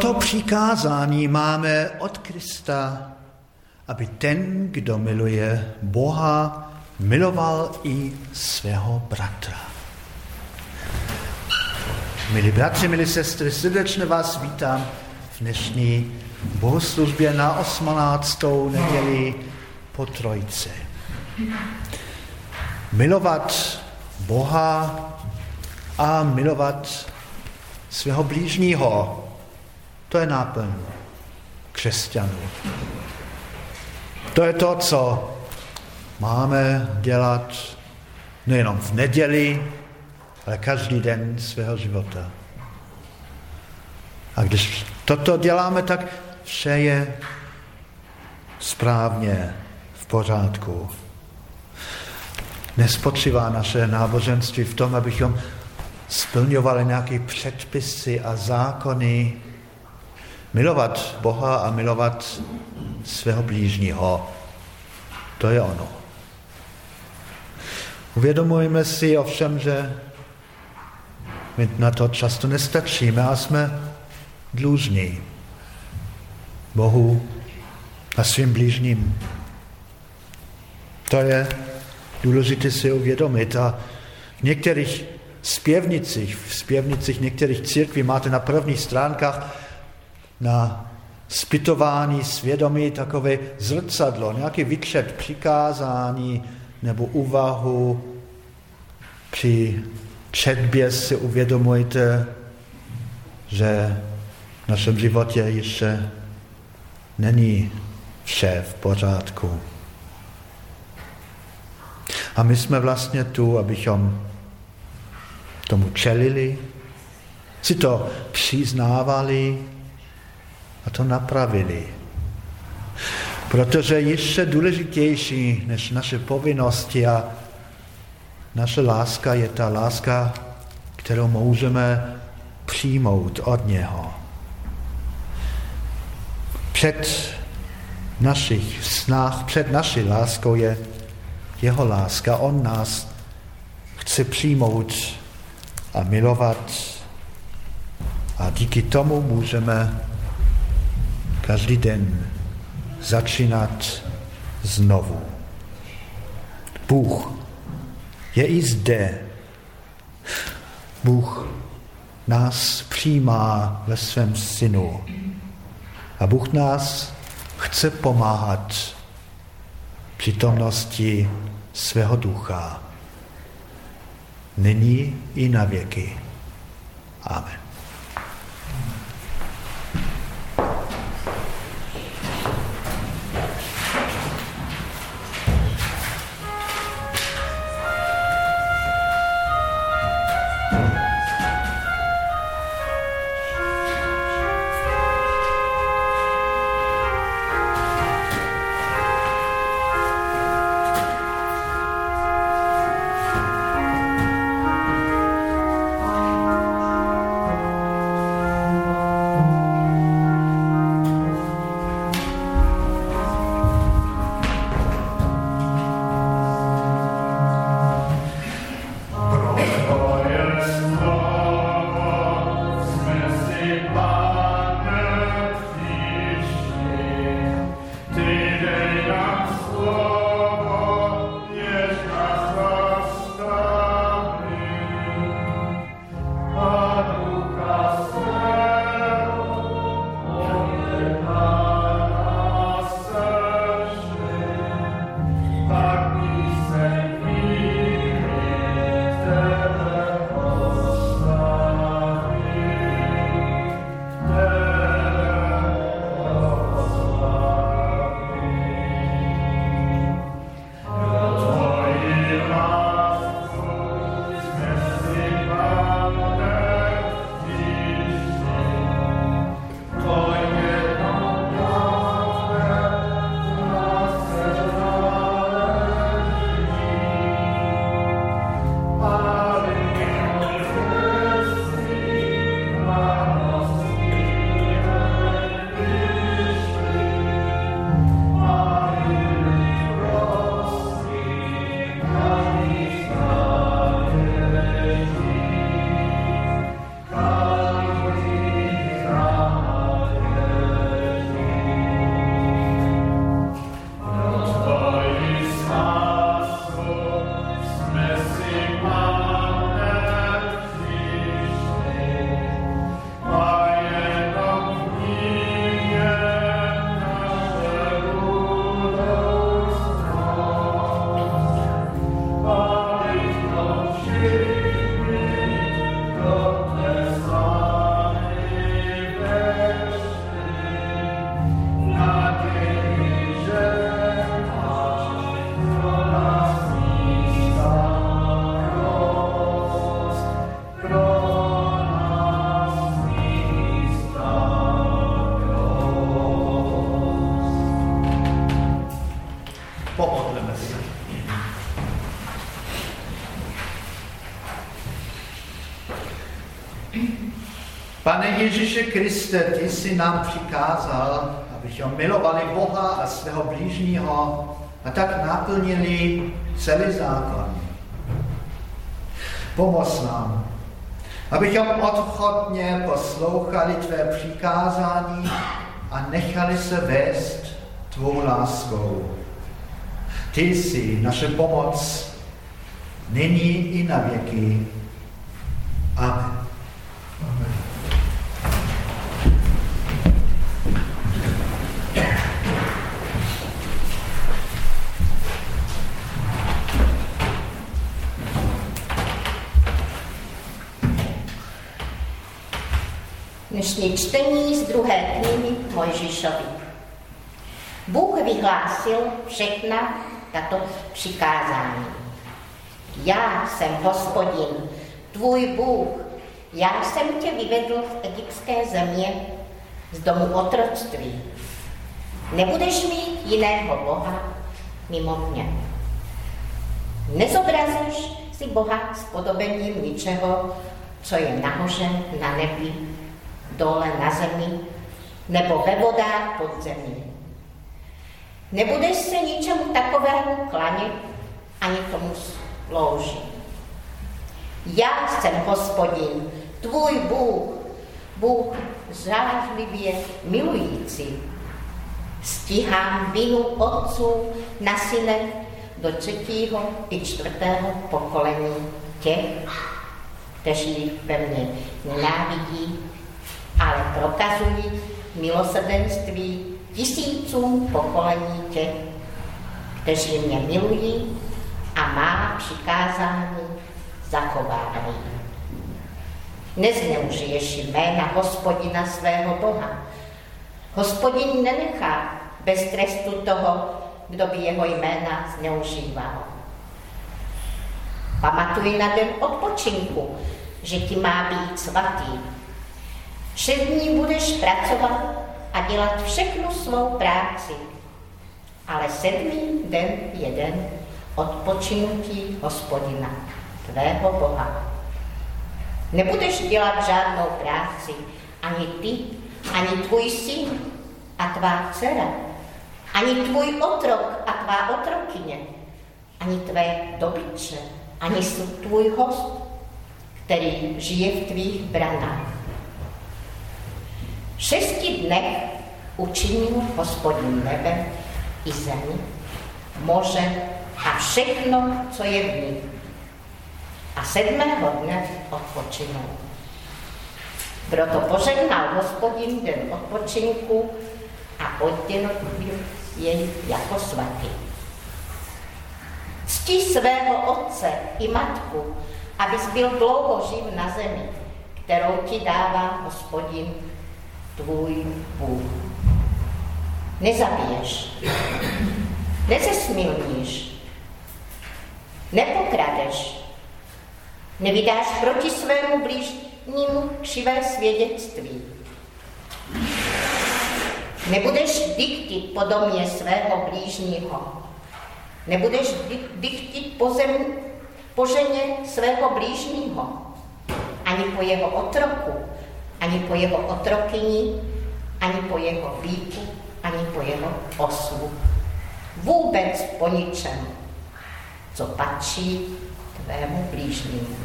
Toto přikázání máme od Krista, aby ten, kdo miluje Boha, miloval i svého bratra. Milí bratři, milí sestry, srdečně vás vítám v dnešní bohoslužbě na 18. neděli po Trojce. Milovat Boha a milovat svého blížního, to je náplň křesťanů. To je to, co máme dělat nejenom v neděli, ale každý den svého života. A když toto děláme, tak vše je správně v pořádku. Nespočívá naše náboženství v tom, abychom splňovali nějaké předpisy a zákony. Milovat Boha a milovat svého blížního, to je ono. Uvědomujeme si ovšem, že my na to často nestačíme a jsme dlužní Bohu a svým blížním. To je důležité si uvědomit. A v některých zpěvnicích, v zpěvnicích některých církví máte na prvních stránkách na spytování svědomí takové zrcadlo, nějaký vyčet přikázání nebo úvahu. Při četbě si uvědomujete, že v našem životě ještě není vše v pořádku. A my jsme vlastně tu, abychom tomu čelili, si to přiznávali a to napravili. Protože ještě důležitější než naše povinnosti a naše láska je ta láska, kterou můžeme přijmout od něho. Před našich snách, před naší láskou je jeho láska. On nás chce přijmout a milovat a díky tomu můžeme každý den začínat znovu. Bůh je i zde. Bůh nás přijímá ve svém synu. A Bůh nás chce pomáhat přítomnosti svého ducha. Nyní i na věky. Amen. Ježíše Kriste, ty jsi nám přikázal, abychom milovali Boha a svého blížního a tak naplnili celý zákon. Pomoz nám, abychom odchodně poslouchali tvé přikázání a nechali se vést tvou láskou. Ty jsi naše pomoc nyní i na věky. Amen. Dnešní čtení z druhé knihy Mojžišovi. Bůh vyhlásil všechna tato přikázání. Já jsem hospodin, tvůj Bůh. Já jsem tě vyvedl z egyptské země, z domu otroctví. Nebudeš mít jiného Boha mimo mě. Nezobrazíš si Boha s podobením ničeho, co je nahoře na nebi dole na zemi nebo ve vodách pod zemí. Nebudeš se ničemu takovému klanět ani tomu sloužit. Já jsem hospodin, tvůj Bůh, Bůh zářlivě milující. Stíhám vinu otců na syne do třetího i čtvrtého pokolení těch, kteří ve mně nenávidí ale prokazují milosrdenství tisícům pokolení těch, kteří mě milují a má přikázání zachovávají. Nezneužiješ jména hospodina svého Boha. Hospodin nenechá bez trestu toho, kdo by jeho jména zneužíval. Pamatuj na den odpočinku, že ti má být svatý Šest dní budeš pracovat a dělat všechnu svou práci, ale sedmý den je den odpočinutí hospodina, tvého Boha. Nebudeš dělat žádnou práci, ani ty, ani tvůj syn a tvá dcera, ani tvůj otrok a tvá otrokyně, ani tvé dobytče, ani tvůj host, který žije v tvých branách šesti dnech učinil hospodin nebe i zemi, moře a všechno, co je v nich. A sedmého dne odpočinul. Proto požehnal hospodin den odpočinku a oddělil jej jako svatý. Cti svého otce i matku, abys byl dlouho živ na zemi, kterou ti dává hospodin tvůj Bůh. Nezabiješ, nezesmilníš, nepokradeš, nevydáš proti svému blížnímu křivé svědectví. Nebudeš diktit po domě svého blížního. Nebudeš diktit po, zem, po ženě svého blížního, ani po jeho otroku, ani po jeho otrokyni, ani po jeho výku, ani po jeho oslu. Vůbec po ničem, co patří tvému blížnímu.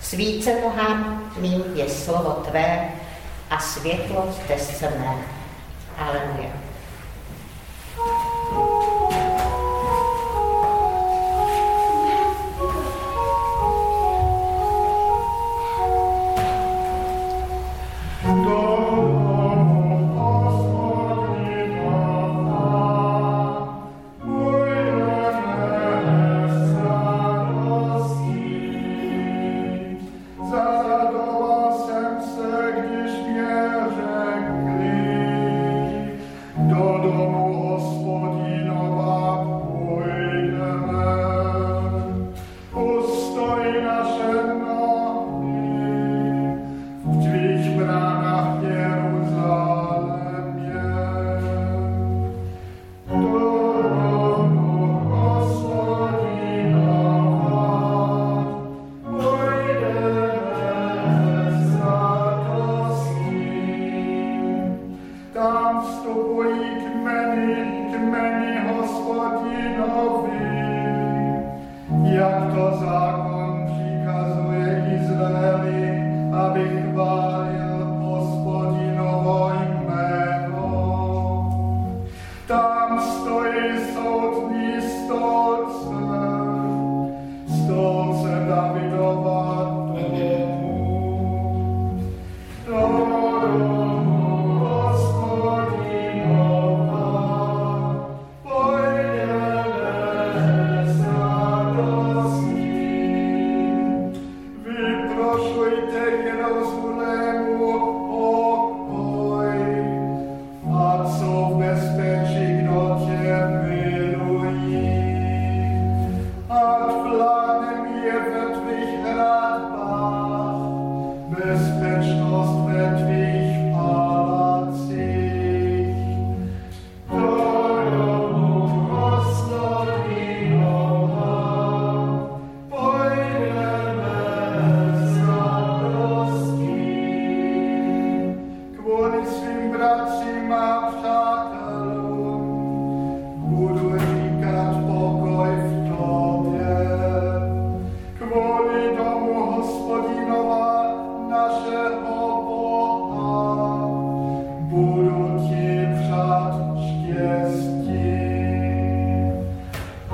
Svíce nohám mým je slovo tvé a světlo z mé. Aleluja.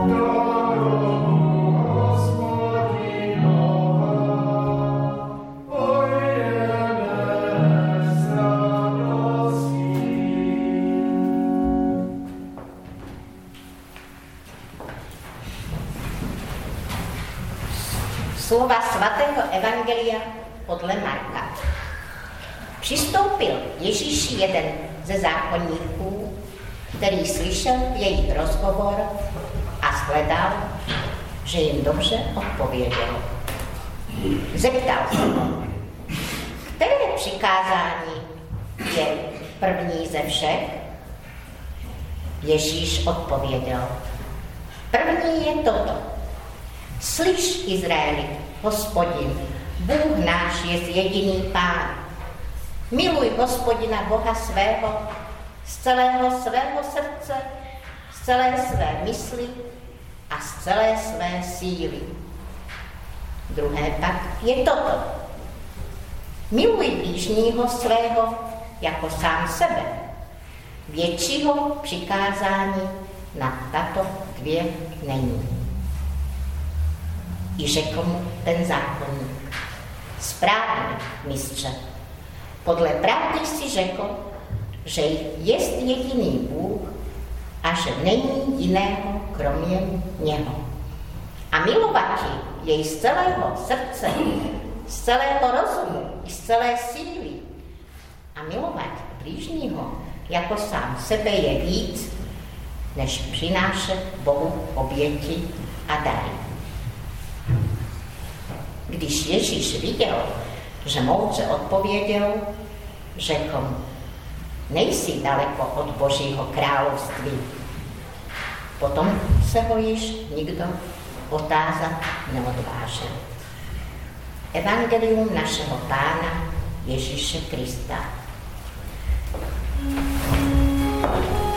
Slova Ježíš odpověděl, první je toto. Slyš, Izraeli, hospodin, Bůh náš je jediný pán. Miluj hospodina Boha svého z celého svého srdce, z celé své mysli a z celé své síly. Druhé pak je toto. Miluj blížního svého jako sám sebe. Většího přikázání na tato dvě není. I řekl mu ten zákonník. Správně, mistře. Podle pravdy si řekl, že jest jediný Bůh a že není jiného kromě něho. A milovat jej z celého srdce, z celého rozumu i z celé síly. A milovat blížního jako sám sebe je víc, než přinášet Bohu oběti a dary. Když Ježíš viděl, že moudře odpověděl, řekl nejsi daleko od Božího království. Potom se ho již nikdo otázat neodvážil. Evangelium našeho Pána Ježíše Krista. Thank you.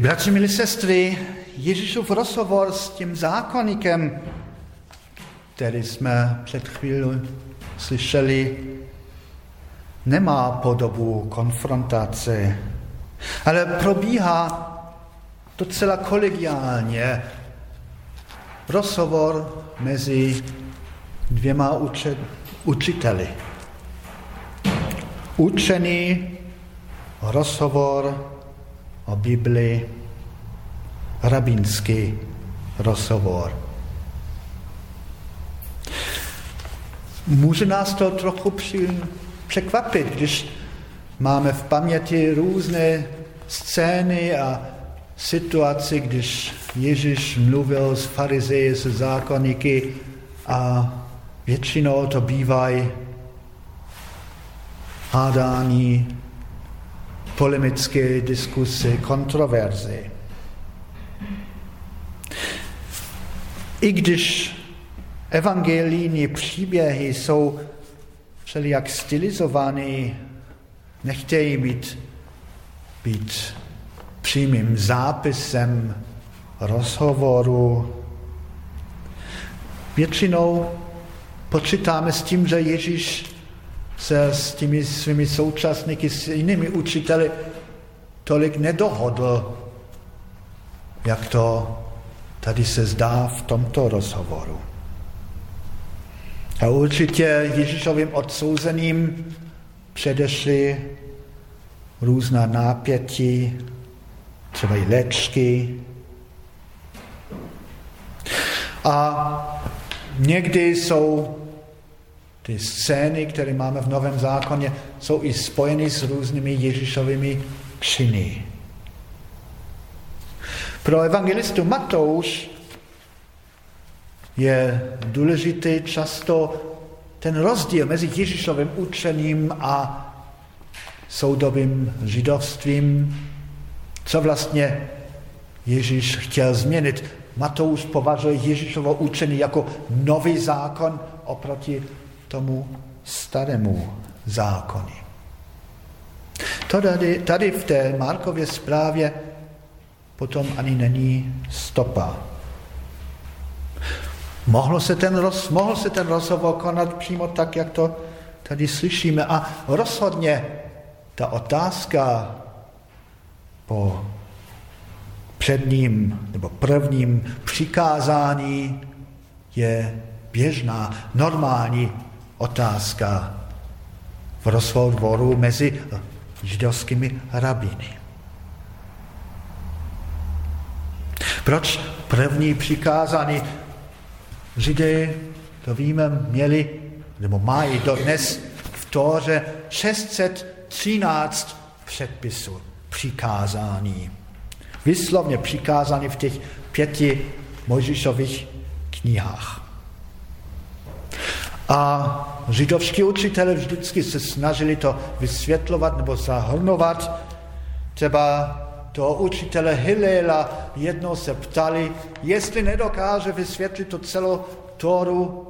Milí bratři, milí sestry, Ježíšův rozhovor s tím zákonníkem, který jsme před chvíli slyšeli, nemá podobu konfrontace, ale probíhá docela kolegiálně rozhovor mezi dvěma uče, učiteli. Učený rozhovor o Bibli, rabínský rozhovor. Může nás to trochu překvapit, když máme v paměti různé scény a situaci, když Ježíš mluvil s farizeji, s zákonníky a většinou to bývají hádání, polemické diskusy, kontroverze. I když evangelijní příběhy jsou všelijak stylizované, nechtějí být, být přímým zápisem rozhovoru. Většinou počítáme s tím, že Ježíš se s těmi svými současníky, s jinými učiteli tolik nedohodl, jak to tady se zdá v tomto rozhovoru. A určitě Ježíšovým odsouzeným předešly různá nápětí, třeba i léčky. A někdy jsou ty scény, které máme v Novém zákoně, jsou i spojeny s různými Ježíšovými činy. Pro evangelistu Matouš je důležitý často ten rozdíl mezi Ježíšovým učením a soudobým židovstvím, co vlastně Ježíš chtěl změnit. Matouš považuje Ježíšovo učení jako nový zákon oproti tomu starému zákonu. To tady, tady v té Markově zprávě potom ani není stopa. Mohlo se ten, roz, mohl se ten rozhovor konat přímo tak, jak to tady slyšíme. A rozhodně ta otázka po předním nebo prvním přikázání je běžná, normální otázka v rozhovoru mezi židovskými rabíny. Proč první přikázání Židé, to víme, měli, nebo mají dodnes v Tóře 613 předpisů, přikázání. Vyslovně přikázání v těch pěti Mojžišových knihách. A židovští učitelé vždycky se snažili to vysvětlovat nebo zahrnovat. Třeba toho učitele Hilela jednou se ptali, jestli nedokáže vysvětlit to celou Tóru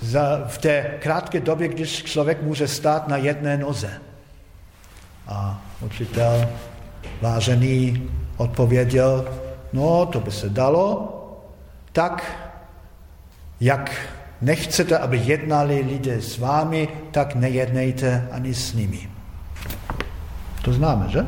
za, v té krátké době, když člověk může stát na jedné noze. A učitel vážený odpověděl, no to by se dalo, tak jak nechcete, aby jednali lidé s vámi, tak nejednejte ani s nimi. To známe, že?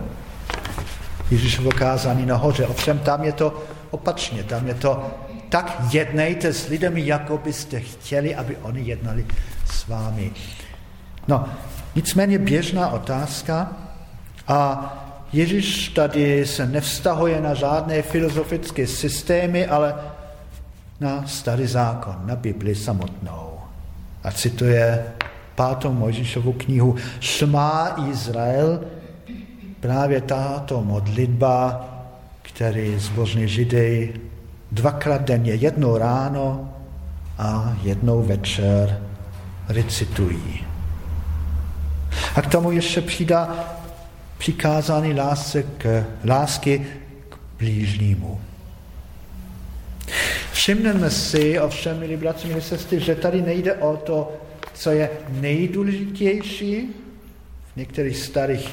Ježíšovo kázání nahoře. Ovšem tam je to opačně, tam je to tak jednejte s lidmi, jako byste chtěli, aby oni jednali s vámi. No, nicméně běžná otázka a Ježíš tady se nevztahuje na žádné filozofické systémy, ale na starý zákon, na Bibli samotnou. A cituje pátou Mojžíšovu knihu Šmá Izrael, právě tato modlitba, který zbožní židé dvakrát denně, jednou ráno a jednou večer recitují. A k tomu ještě přidá přikázání lásky k, lásky k blížnímu. Všimneme si, ovšem, milí bratři, milí sestry, že tady nejde o to, co je nejdůležitější v některých starých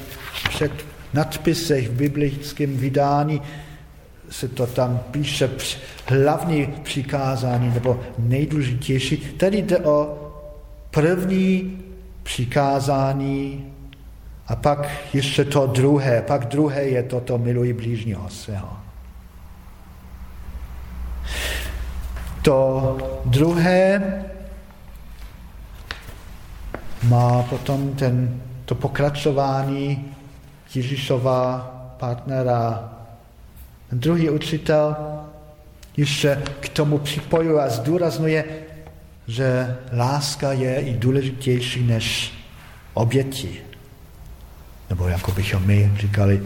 před nadpisech v biblickém vydání se to tam píše hlavní přikázání nebo nejdůležitější. Tady jde o první přikázání a pak ještě to druhé. Pak druhé je toto miluji blížního svého. To druhé má potom ten, to pokračování Ježíšova partnera. Druhý učitel ještě k tomu připojuje a zdůraznuje, že láska je i důležitější než oběti. Nebo jako bychom my říkali,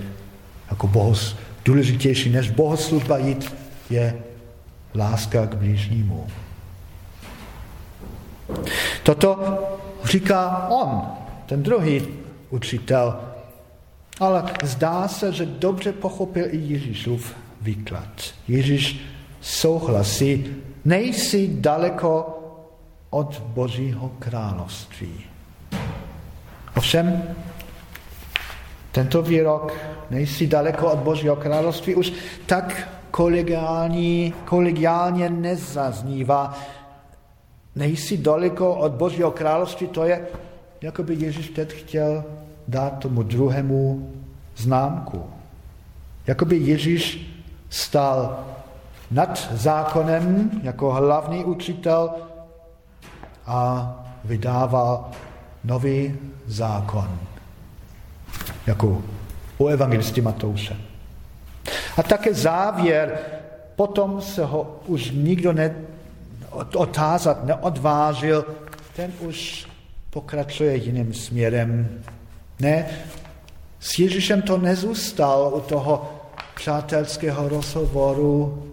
jako bohos, důležitější než bohoslužba jít je láska k blížnímu. Toto říká on, ten druhý učitel. Ale zdá se, že dobře pochopil i Ježíšův výklad. Ježíš souhlasí, nejsi daleko od Božího království. Ovšem, tento výrok, nejsi daleko od Božího království, už tak kolegiální, kolegiálně nezaznívá. Nejsi daleko od Božího království, to je, jako by Ježíš teď chtěl dát tomu druhému známku. Jako by Ježíš stál nad zákonem jako hlavní učitel a vydával nový zákon, jako u evangelisty Matouše. A také závěr, potom se ho už nikdo ne, otázat neodvážil, ten už pokračuje jiným směrem. Ne, s Ježíšem to nezůstal u toho přátelského rozhovoru,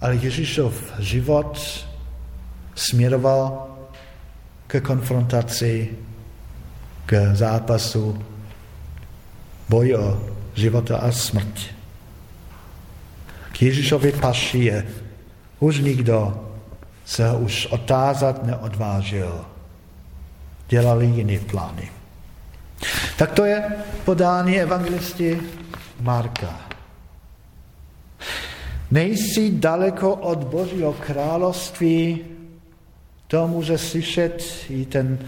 ale Ježíšov život směroval ke konfrontaci, k zápasu, boji o života a smrt. K Ježíšovi paši je už nikdo se už otázat neodvážil. Dělali jiné plány. Tak to je podání evangelisty Marka. Nejsi daleko od Božího království, to může slyšet i ten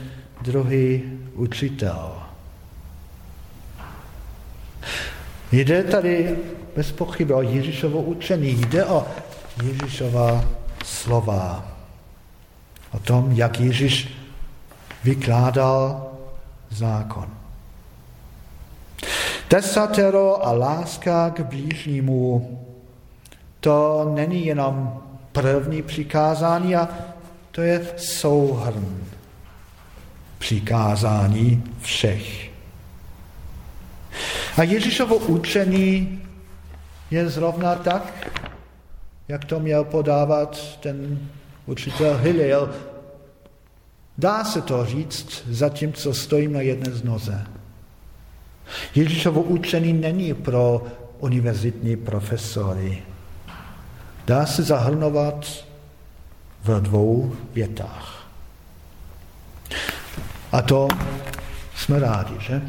druhý učitel. Jde tady bez pochyby o Ježíšovo učení, jde o Ježíšova slova. O tom, jak Ježíš vykládal zákon. Desatero a láska k blížnímu, to není jenom první přikázání, a to je souhrn přikázání všech. A Ježíšovo učení je zrovna tak, jak to měl podávat ten učitel Hillel. Dá se to říct, zatímco stojím na jedné z noze. Ježíšovo učení není pro univerzitní profesory. Dá se zahrnovat v dvou větách. A to jsme rádi, že?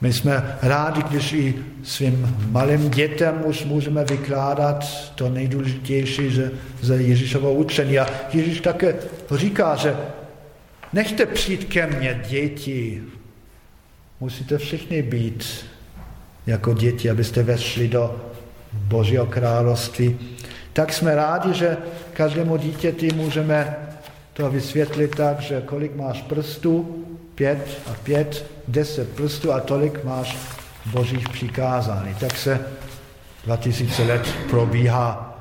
My jsme rádi, když i svým malým dětem už můžeme vykládat to nejdůležitější ze, ze Ježíšova učení. A Ježíš také říká, že nechte přijít ke mně děti, musíte všichni být jako děti, abyste vešli do Božího království. Tak jsme rádi, že každému dítěti můžeme to vysvětlit tak, že kolik máš prstů, pět a pět, deset prstů a tolik máš božích přikázání. Tak se 2000 let probíhá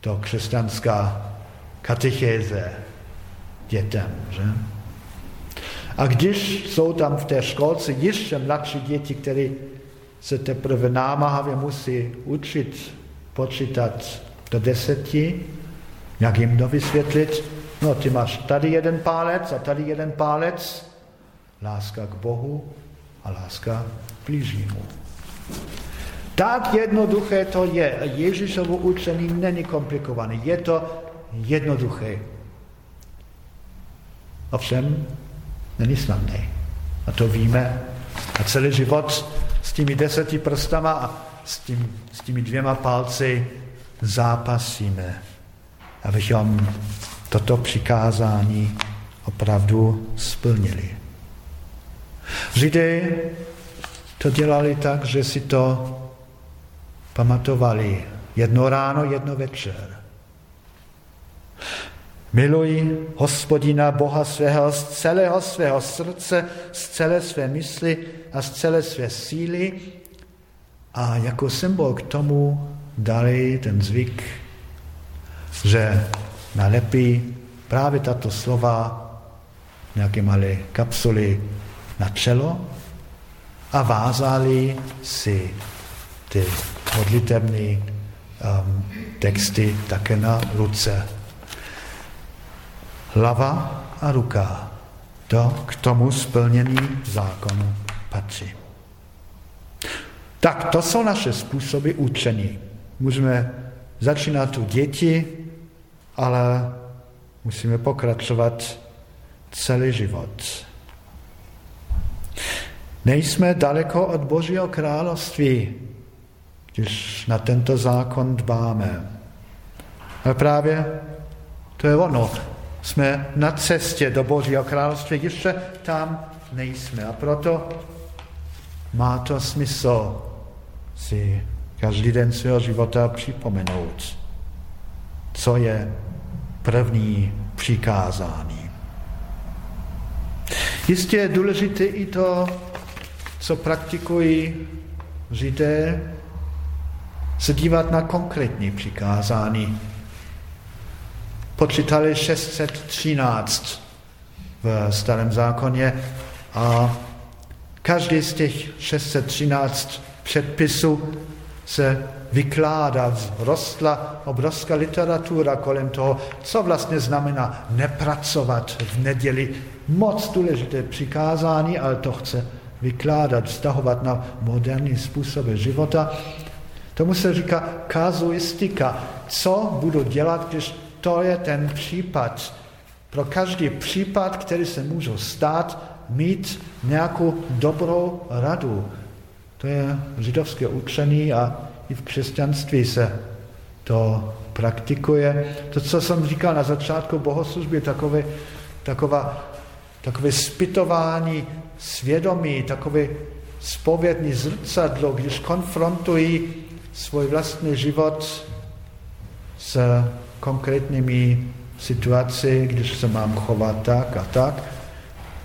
to křesťanská katechéze dětem. Že? A když jsou tam v té školce ještě mladší děti, které se teprve námahavě musí učit počítat do deseti, jak jim to vysvětlit? No, ty máš tady jeden pálec a tady jeden pálec. Láska k Bohu a láska k blížnímu. Tak jednoduché to je. Ježíšovo učení není komplikované. Je to jednoduché. Ovšem, není snadné. A to víme. A celý život s těmi deseti prstama a s, tím, s těmi dvěma palci zápasíme, abychom toto přikázání opravdu splnili. Židé to dělali tak, že si to pamatovali jedno ráno, jedno večer. Miluj hospodina Boha svého z celého svého srdce, z celé své mysli a z celé své síly a jako symbol k tomu dali ten zvyk, že nalepí právě tato slova nějaké malé kapsuly na čelo a vázali si ty modlitební um, texty také na ruce. Hlava a ruka, to k tomu splnění zákonu patří. Tak to jsou naše způsoby učení. Můžeme začínat u děti, ale musíme pokračovat celý život. Nejsme daleko od Božího království, když na tento zákon dbáme. Ale právě to je ono. Jsme na cestě do Božího království, ještě tam nejsme. A proto má to smysl si každý den svého života připomenout, co je první přikázání. Jistě je důležité i to, co praktikují Židé, se dívat na konkrétní přikázání. Počítali 613 v starém zákoně a každý z těch 613 předpisů se vykládá, rostla obrovská literatura kolem toho, co vlastně znamená nepracovat v neděli. Moc důležité přikázání, ale to chce vykládat, vztahovat na moderní způsoby života. Tomu se říká kazuistika. Co budu dělat, když to je ten případ. Pro každý případ, který se může stát, mít nějakou dobrou radu. To je židovské učení a i v křesťanství se to praktikuje. To, co jsem říkal na začátku bohoslužby, takové, taková, takové spytování svědomí, takové spovědní zrcadlo, když konfrontují svůj vlastní život s konkrétními situaci, když se mám chovat tak a tak,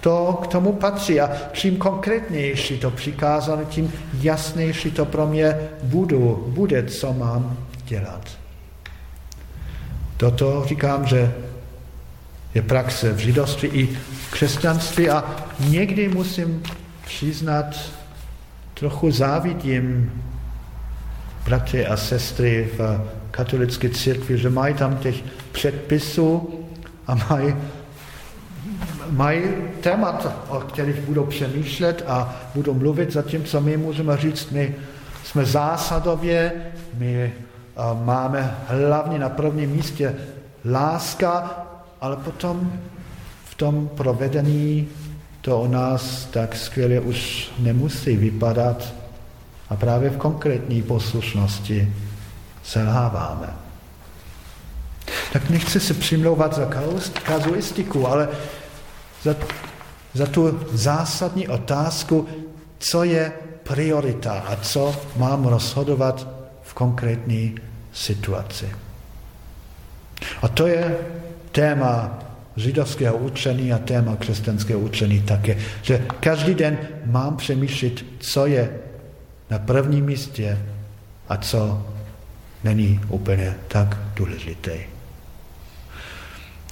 to k tomu patří. A čím konkrétnější to přikázání, tím jasnější to pro mě budu, bude, co mám dělat. Toto říkám, že je praxe v židovství i v křesťanství a někdy musím přiznat, trochu závidím bratři a sestry v katolické církvi, že mají tam těch předpisů a mají mají témat, o kterých budou přemýšlet a budou mluvit, zatímco my můžeme říct, my jsme zásadově, my máme hlavně na prvním místě láska, ale potom v tom provedení to o nás tak skvěle už nemusí vypadat a právě v konkrétní poslušnosti selháváme. Tak nechci se přimlouvat za kazuistiku, ale za, za tu zásadní otázku, co je priorita a co mám rozhodovat v konkrétní situaci. A to je téma židovského učení a téma křesťanského učení také, že každý den mám přemýšlet, co je na prvním místě a co není úplně tak důležité.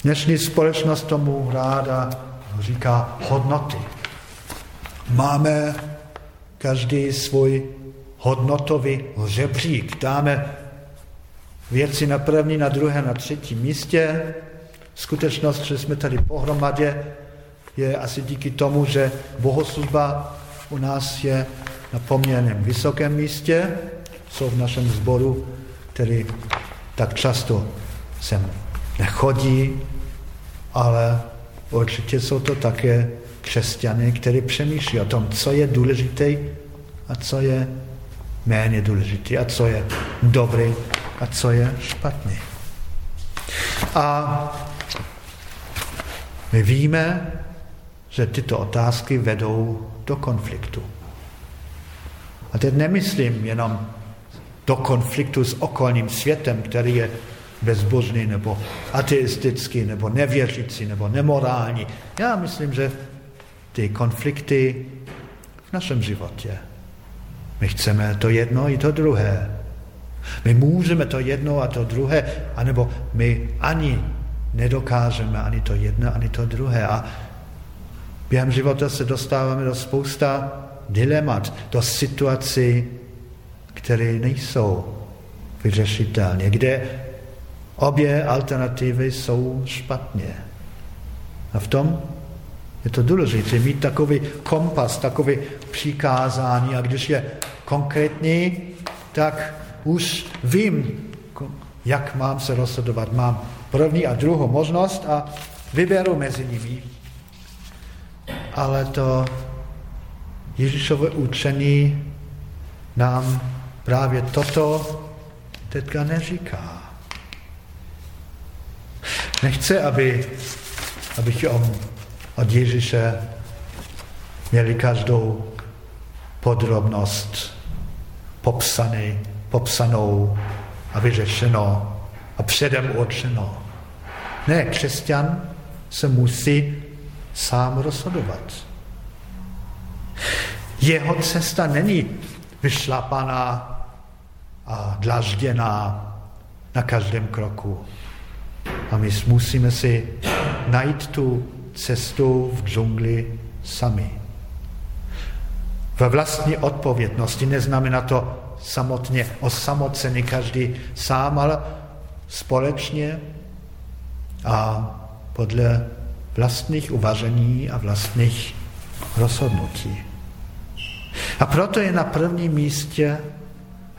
Dnešní společnost tomu ráda říká hodnoty. Máme každý svůj hodnotový žebřík. Dáme věci na první, na druhé, na třetí místě. Skutečnost, že jsme tady pohromadě, je asi díky tomu, že bohoslužba u nás je na poměrném vysokém místě. Jsou v našem sboru, který tak často sem nechodí, ale Určitě jsou to také křesťané, kteří přemýšlí o tom, co je důležité a co je méně důležité a co je dobrý a co je špatný. A my víme, že tyto otázky vedou do konfliktu. A teď nemyslím jenom do konfliktu s okolním světem, který je bezbožný nebo ateistický nebo nevěřící nebo nemorální. Já myslím, že ty konflikty v našem životě. My chceme to jedno i to druhé. My můžeme to jedno a to druhé, anebo my ani nedokážeme ani to jedno, ani to druhé. A během života se dostáváme do spousta dilemat, do situací, které nejsou vyřešitelné, kde obě alternativy jsou špatně. A v tom je to důležité mít takový kompas, takový přikázání a když je konkrétní, tak už vím, jak mám se rozhodovat. Mám první a druhou možnost a vyberu mezi nimi. Ale to Ježíšové učení nám právě toto teďka neříká. Nechce, aby, abychom od Ježíše měli každou podrobnost popsaný, popsanou a vyřešeno a předem určeno. Ne, křesťan se musí sám rozhodovat. Jeho cesta není vyšlapaná a dlažděná na každém kroku. A my musíme si najít tu cestu v džungli sami. Ve vlastní odpovědnosti neznamená to samotně osamocený každý sám, ale společně a podle vlastních uvažení a vlastních rozhodnutí. A proto je na prvním místě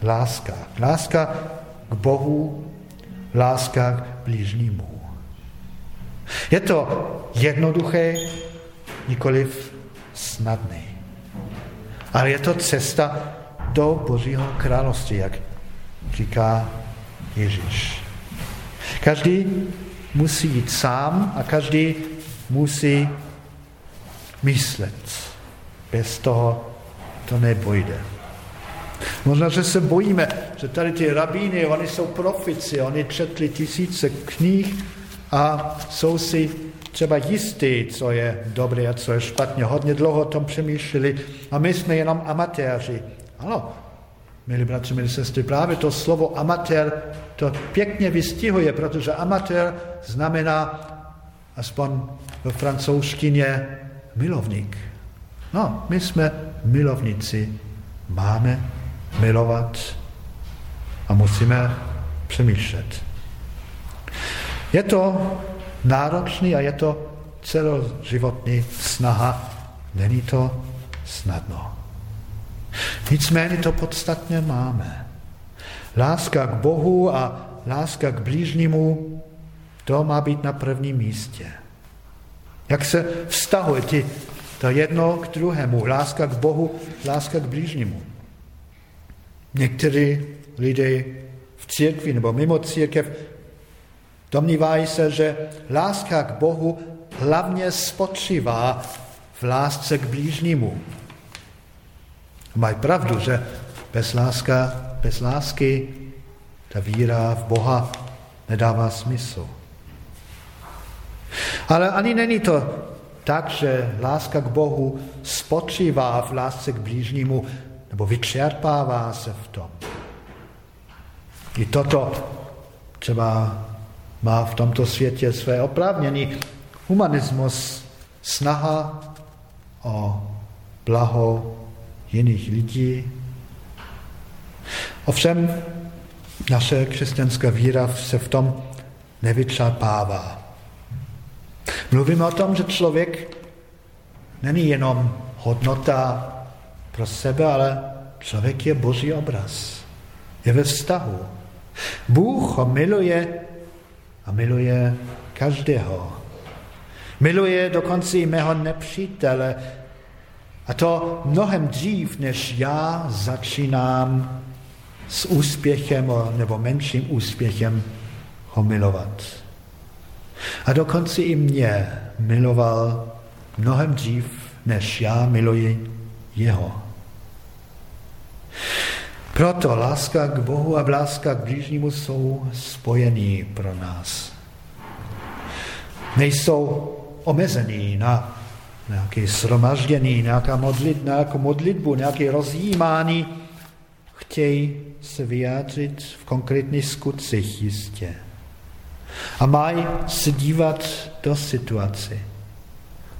láska. Láska k Bohu, láska blížnímu. Je to jednoduché, nikoliv snadné. Ale je to cesta do Božího království, jak říká Ježíš. Každý musí jít sám a každý musí myslet. Bez toho to nebojde. Možná, že se bojíme, že tady ty rabíny, oni jsou profici, oni četli tisíce knih a jsou si třeba jistý, co je dobré a co je špatně. Hodně dlouho o tom přemýšleli a my jsme jenom amatéři. Ano, milí bratři, milí sestry, právě to slovo amatér to pěkně vystihuje, protože amatér znamená, aspoň ve francouzštině, milovník. No, my jsme milovníci, máme milovat a musíme přemýšlet. Je to náročný a je to celoživotní snaha. Není to snadno. Nicméně to podstatně máme. Láska k Bohu a láska k blížnímu, to má být na prvním místě. Jak se vztahuje ti, to jedno k druhému, láska k Bohu, láska k blížnímu. Někteří lidé v církvi nebo mimo církev domnívají se, že láska k Bohu hlavně spočívá v lásce k blížnímu. Mají pravdu, že bez, láska, bez lásky ta víra v Boha nedává smysl. Ale ani není to tak, že láska k Bohu spočívá v lásce k blížnímu nebo vyčerpává se v tom. I toto třeba má v tomto světě své oprávnění. Humanismus, snaha o blaho jiných lidí. Ovšem naše křesťanská víra se v tom nevyčerpává. Mluvíme o tom, že člověk není jenom hodnota pro sebe, ale člověk je boží obraz. Je ve vztahu. Bůh ho miluje a miluje každého. Miluje dokonce i mého nepřítele a to mnohem dřív, než já začínám s úspěchem nebo menším úspěchem ho milovat. A dokonce i mě miloval mnohem dřív, než já miluji jeho. Proto láska k Bohu a láska k blížnímu jsou spojení pro nás. Nejsou omezený na nějaké shromaždění, nějaká modlit, nějakou modlitbu, nějaké rozjímání, chtějí se vyjádřit v konkrétních skutcích jistě. A mají se dívat do situace.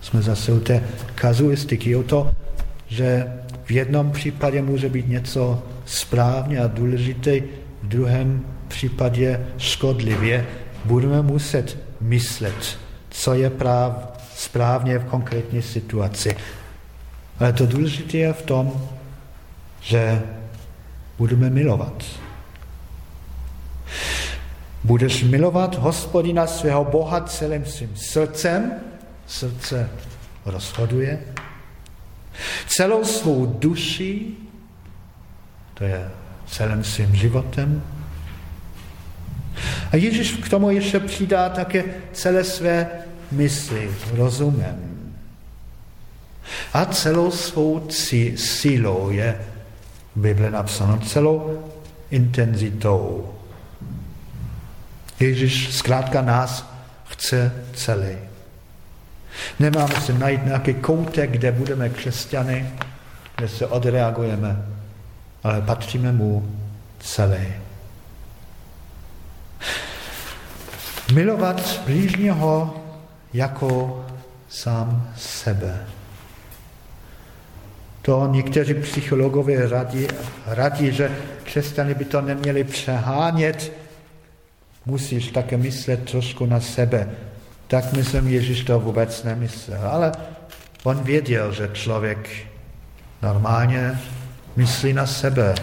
Jsme zase u té kazuistiky, o to, že v jednom případě může být něco správně a důležité, v druhém případě škodlivě. Budeme muset myslet, co je práv, správně v konkrétní situaci. Ale to důležité je v tom, že budeme milovat. Budeš milovat hospodina svého Boha celým svým srdcem, srdce rozhoduje, celou svou duší, to je celým svým životem. A Ježíš k tomu ještě přidá také celé své mysli, rozumem. A celou svou sílou je v Bible napsáno, celou intenzitou. Ježíš zkrátka nás chce celý. Nemáme se najít nějaký koutek, kde budeme křesťany, kde se odreagujeme, ale patříme mu celé. Milovat blížního jako sám sebe. To někteří psychologové radí, radí, že křesťany by to neměli přehánět, musíš také myslet trošku na sebe. Tak myslím, Ježíš to vůbec nemyslel. Ale on věděl, že člověk normálně myslí na sebe.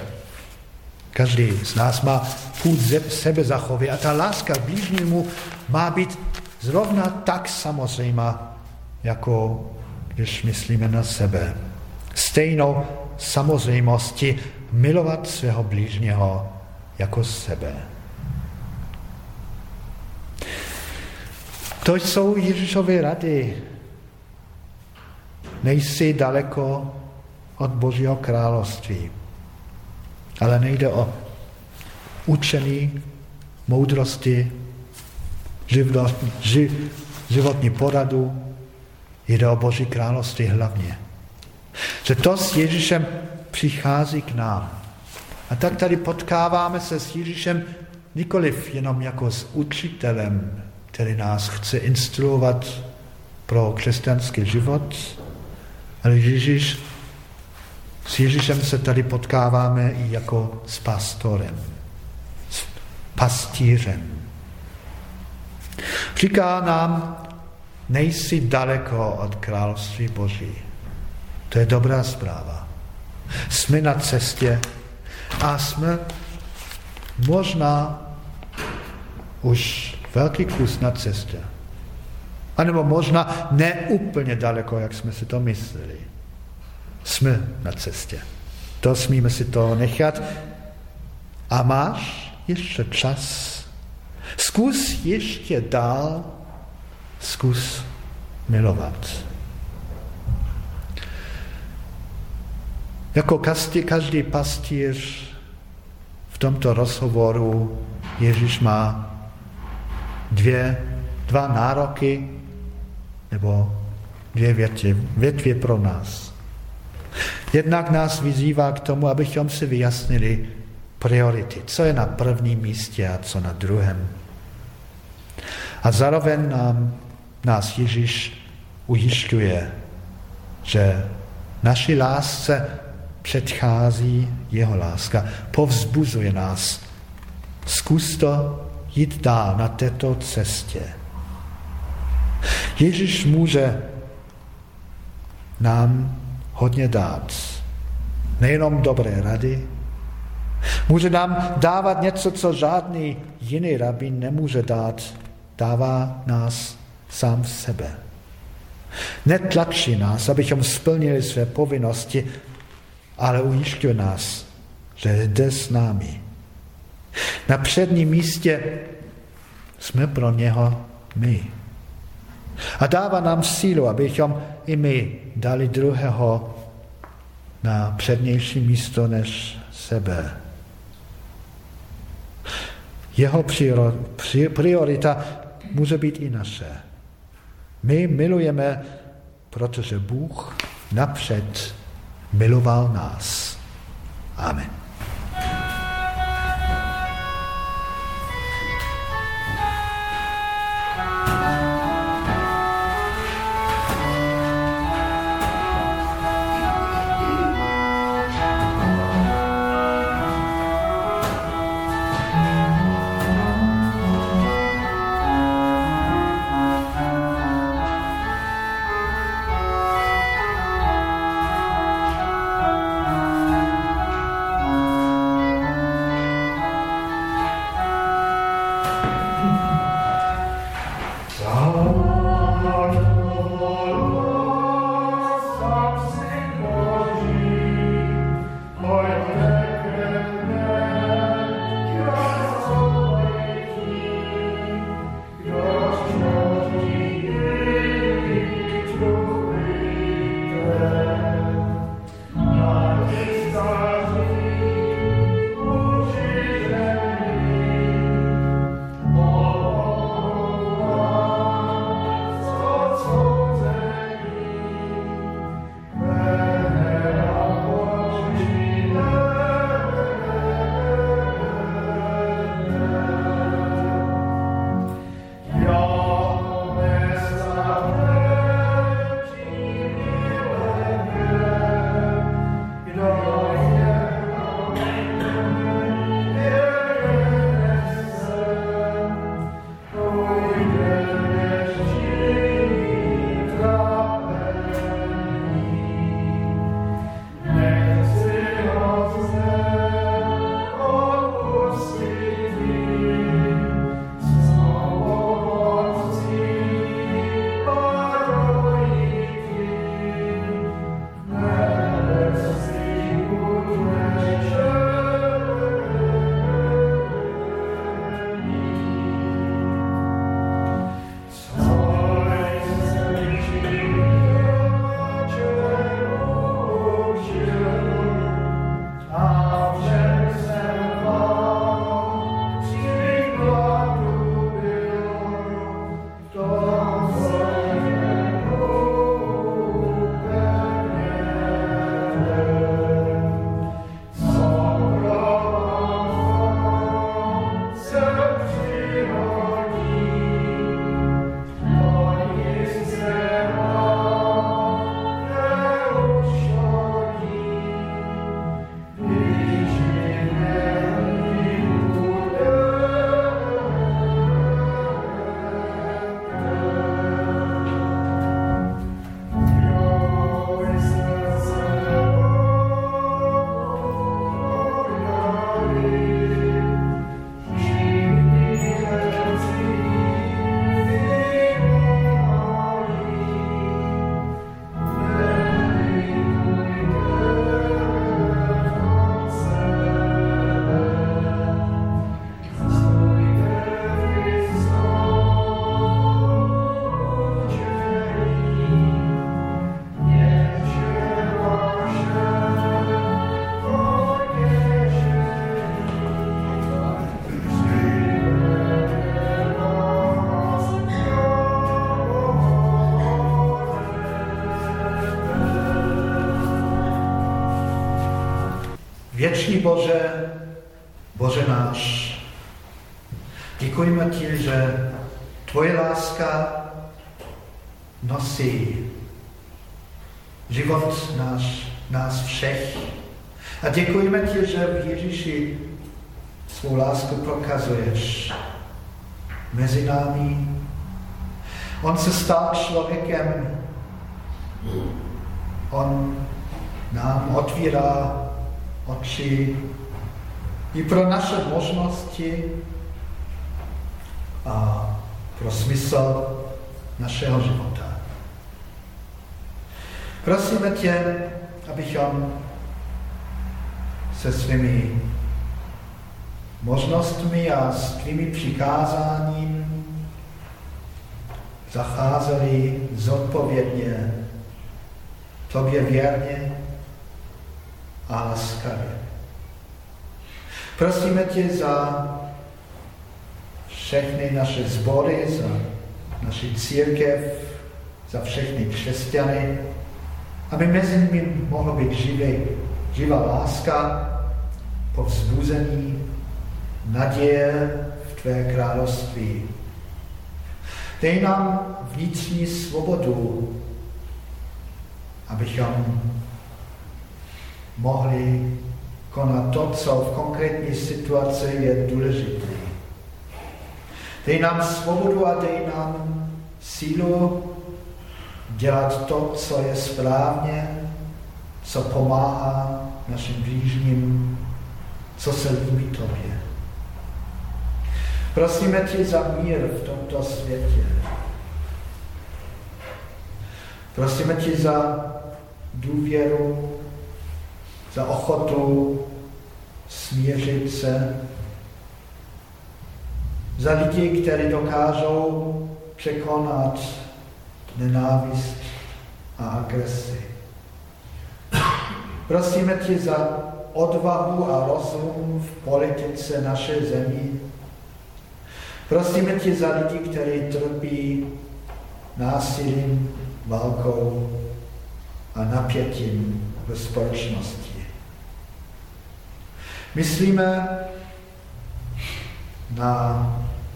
Každý z nás má půd sebe zachovy a ta láska k blížnímu má být zrovna tak samozřejmá, jako když myslíme na sebe. Stejnou samozřejmosti milovat svého blížního jako sebe. To jsou Ježíšové rady. Nejsi daleko od Božího království. Ale nejde o učení, moudrosti, životní poradu, jde o Boží království hlavně. Že to s Ježíšem přichází k nám. A tak tady potkáváme se s Ježíšem nikoliv jenom jako s učitelem, který nás chce instruovat pro křesťanský život, ale Ježíš, s Ježíšem se tady potkáváme i jako s pastorem, s pastířem. Říká nám, nejsi daleko od království Boží. To je dobrá zpráva. Jsme na cestě a jsme možná už velký kus na cestě. A nebo možná ne úplně daleko, jak jsme si to mysleli. Jsme na cestě. To smíme si to nechat. A máš ještě čas. Zkus ještě dál, zkus milovat. Jako každý, každý pastýř v tomto rozhovoru Ježíš má dvě, dva nároky nebo dvě větve, větvě pro nás. Jednak nás vyzývá k tomu, abychom si vyjasnili priority, co je na prvním místě a co na druhém. A zároveň nám, nás Ježíš ujišťuje, že naší lásce předchází jeho láska, povzbuzuje nás. Zkus to jít dál na této cestě. Ježíš může nám hodně dát. Nejenom dobré rady, může nám dávat něco, co žádný jiný rabín nemůže dát. Dává nás sám sebe. Netlačí nás, abychom splnili své povinnosti, ale ujišťuje nás, že jde s námi. Na předním místě jsme pro něho my. A dává nám sílu, abychom i my dali druhého na přednější místo než sebe. Jeho priorita může být i naše. My milujeme, protože Bůh napřed miloval nás. Amen. Věčný Bože, Bože náš, děkujeme ti, že tvoje láska nosí život náš, nás všech. A děkujeme ti, že v Ježíši svou lásku prokazuješ mezi námi. On se stal člověkem. On nám otvírá oči i pro naše možnosti a pro smysl našeho života. Prosíme tě, abychom se svými možnostmi a s tvými přikázáním zacházeli zodpovědně, tobě věrně a laskavě. Prosíme tě za všechny naše sbory, za naši církev, za všechny křesťany, aby mezi nimi mohla být živý, živá láska, povzbuzení, naděje v tvé království. Dej nám vnitřní svobodu, abychom mohli konat to, co v konkrétní situaci je důležité. Dej nám svobodu a dej nám sílu dělat to, co je správně, co pomáhá našim blížním, co se líbí tobě. Prosíme tě za mír v tomto světě. Prosíme tě za důvěru, za ochotu smířit se, za lidi, kteří dokážou překonat nenávist a agresi. Prosíme tě za odvahu a rozum v politice naše země. Prosíme tě za lidi, kteří trpí násilím, válkou a napětím ve společnosti. Myslíme na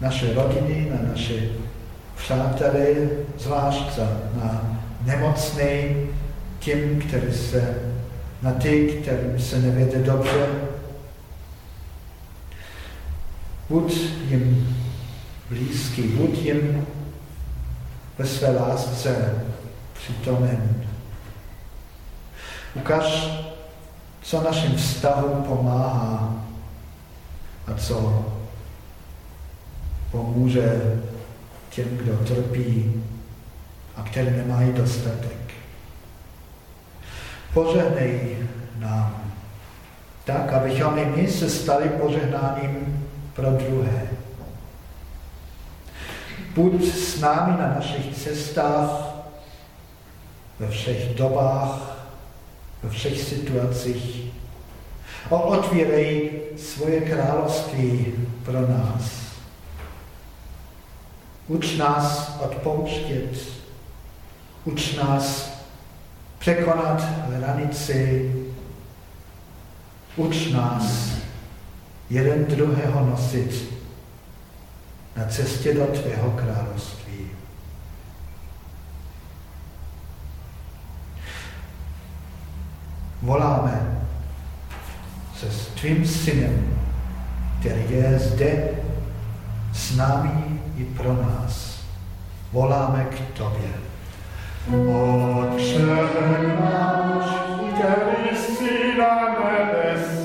naše rodiny, na naše přáteli, zvlášť na nemocné, těm, kteří se, na ty, kterým se nevede dobře. Buď jim blízký, buď jim ve své lásce přítomen. Ukaž, co našim vztahům pomáhá a co pomůže těm, kdo trpí a které nemají dostatek. Požehnej nám tak, abychom i my se stali požehnáním pro druhé. Buď s námi na našich cestách, ve všech dobách, ve všech situacích. Otvírej svoje království pro nás. Uč nás odpouštět, uč nás překonat hranici, uč nás jeden druhého nosit na cestě do tvého království. Voláme se tvým synem, který je zde s námi i pro nás. Voláme k tobě. Otče náš, který jsi na nebesích,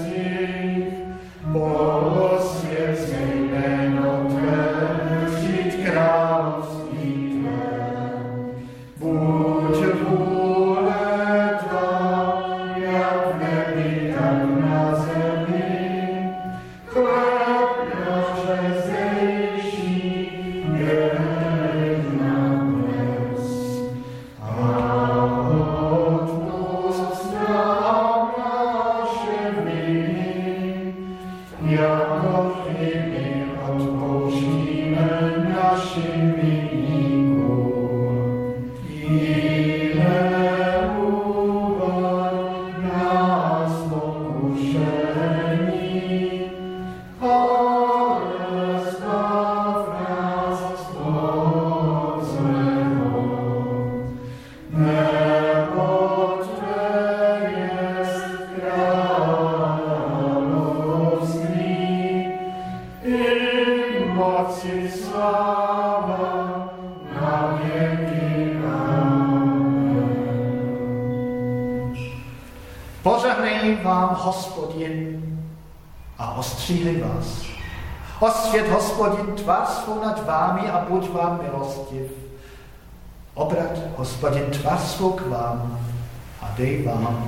Tvář svou nad vámi a buď vám milostiv. Obrat, Hospodin, tvář svou k vám dej vám